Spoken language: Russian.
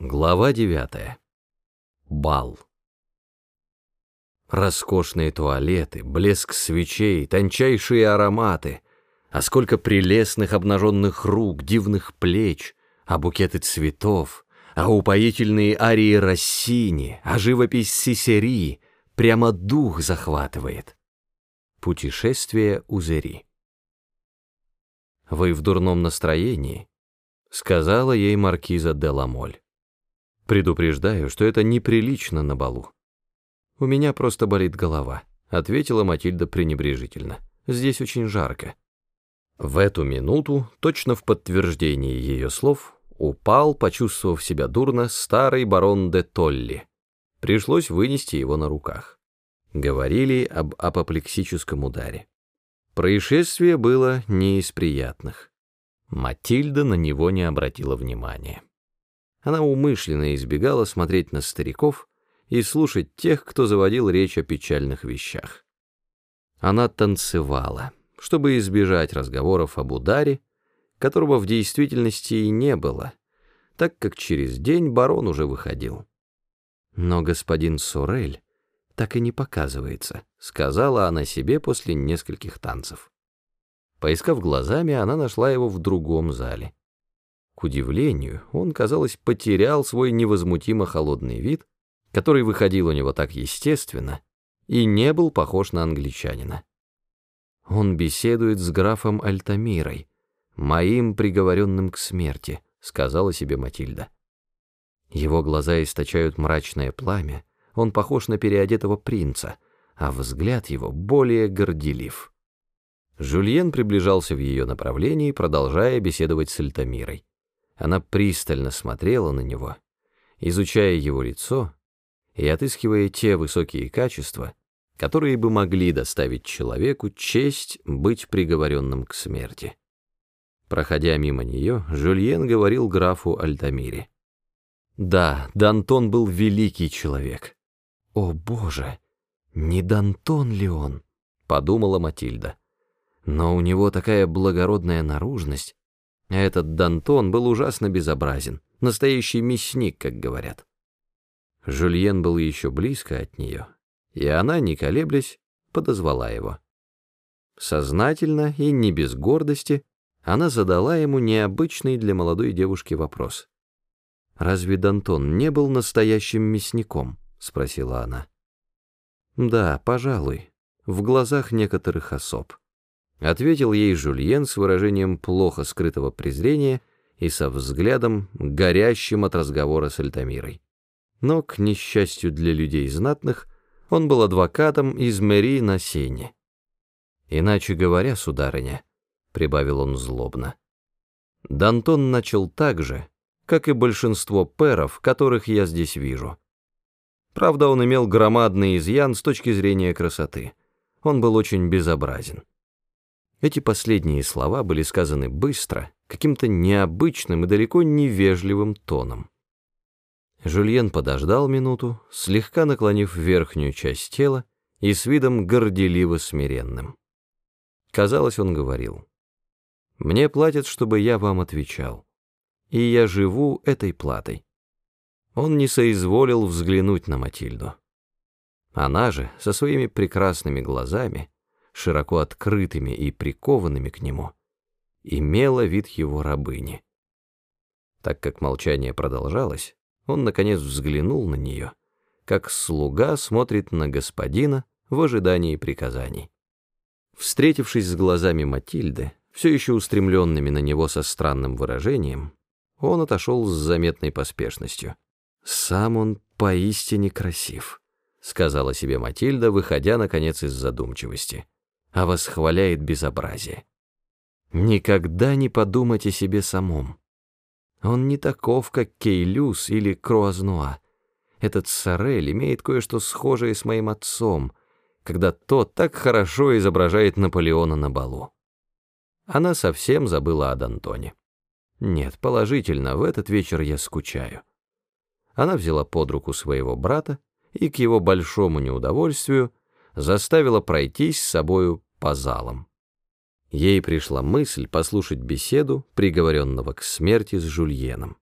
Глава девятая. Бал. Роскошные туалеты, блеск свечей, тончайшие ароматы, а сколько прелестных обнаженных рук, дивных плеч, а букеты цветов, а упоительные арии Россини, а живопись Сисери, прямо дух захватывает. Путешествие Узери. «Вы в дурном настроении», — сказала ей маркиза де Ламоль. Предупреждаю, что это неприлично на балу. У меня просто болит голова, ответила Матильда пренебрежительно. Здесь очень жарко. В эту минуту, точно в подтверждении ее слов, упал, почувствовав себя дурно, старый барон де Толли. Пришлось вынести его на руках. Говорили об апоплексическом ударе. Происшествие было не из приятных. Матильда на него не обратила внимания. Она умышленно избегала смотреть на стариков и слушать тех, кто заводил речь о печальных вещах. Она танцевала, чтобы избежать разговоров об ударе, которого в действительности и не было, так как через день барон уже выходил. Но господин Сорель так и не показывается, сказала она себе после нескольких танцев. Поискав глазами, она нашла его в другом зале. К удивлению, он, казалось, потерял свой невозмутимо холодный вид, который выходил у него так естественно, и не был похож на англичанина. Он беседует с графом Альтамирой, моим приговоренным к смерти, сказала себе Матильда. Его глаза источают мрачное пламя, он похож на переодетого принца, а взгляд его более горделив. Жюльен приближался в ее направлении, продолжая беседовать с Альтамирой. Она пристально смотрела на него, изучая его лицо и отыскивая те высокие качества, которые бы могли доставить человеку честь быть приговоренным к смерти. Проходя мимо нее, Жюльен говорил графу Альтамире. «Да, Дантон был великий человек. О, Боже, не Дантон ли он?» — подумала Матильда. «Но у него такая благородная наружность, этот Дантон был ужасно безобразен, настоящий мясник, как говорят. Жюльен был еще близко от нее, и она, не колеблясь, подозвала его. Сознательно и не без гордости она задала ему необычный для молодой девушки вопрос. «Разве Дантон не был настоящим мясником?» — спросила она. «Да, пожалуй, в глазах некоторых особ». Ответил ей Жульен с выражением плохо скрытого презрения и со взглядом, горящим от разговора с Альтамирой. Но, к несчастью для людей знатных, он был адвокатом из мэрии на Сене. «Иначе говоря, сударыня», — прибавил он злобно, — «Дантон начал так же, как и большинство пэров, которых я здесь вижу. Правда, он имел громадный изъян с точки зрения красоты. Он был очень безобразен. Эти последние слова были сказаны быстро, каким-то необычным и далеко невежливым тоном. Жюльен подождал минуту, слегка наклонив верхнюю часть тела и с видом горделиво смиренным. Казалось, он говорил, «Мне платят, чтобы я вам отвечал, и я живу этой платой». Он не соизволил взглянуть на Матильду. Она же, со своими прекрасными глазами, широко открытыми и прикованными к нему, имела вид его рабыни. Так как молчание продолжалось, он, наконец, взглянул на нее, как слуга смотрит на господина в ожидании приказаний. Встретившись с глазами Матильды, все еще устремленными на него со странным выражением, он отошел с заметной поспешностью. «Сам он поистине красив», — сказала себе Матильда, выходя, наконец, из задумчивости а восхваляет безобразие. Никогда не подумать о себе самом. Он не таков, как Кейлюс или Круазнуа. Этот Сорель имеет кое-что схожее с моим отцом, когда тот так хорошо изображает Наполеона на балу. Она совсем забыла о Д'Антоне. Нет, положительно, в этот вечер я скучаю. Она взяла под руку своего брата и, к его большому неудовольствию, заставила пройтись с собою по залам. Ей пришла мысль послушать беседу приговоренного к смерти с Жульеном.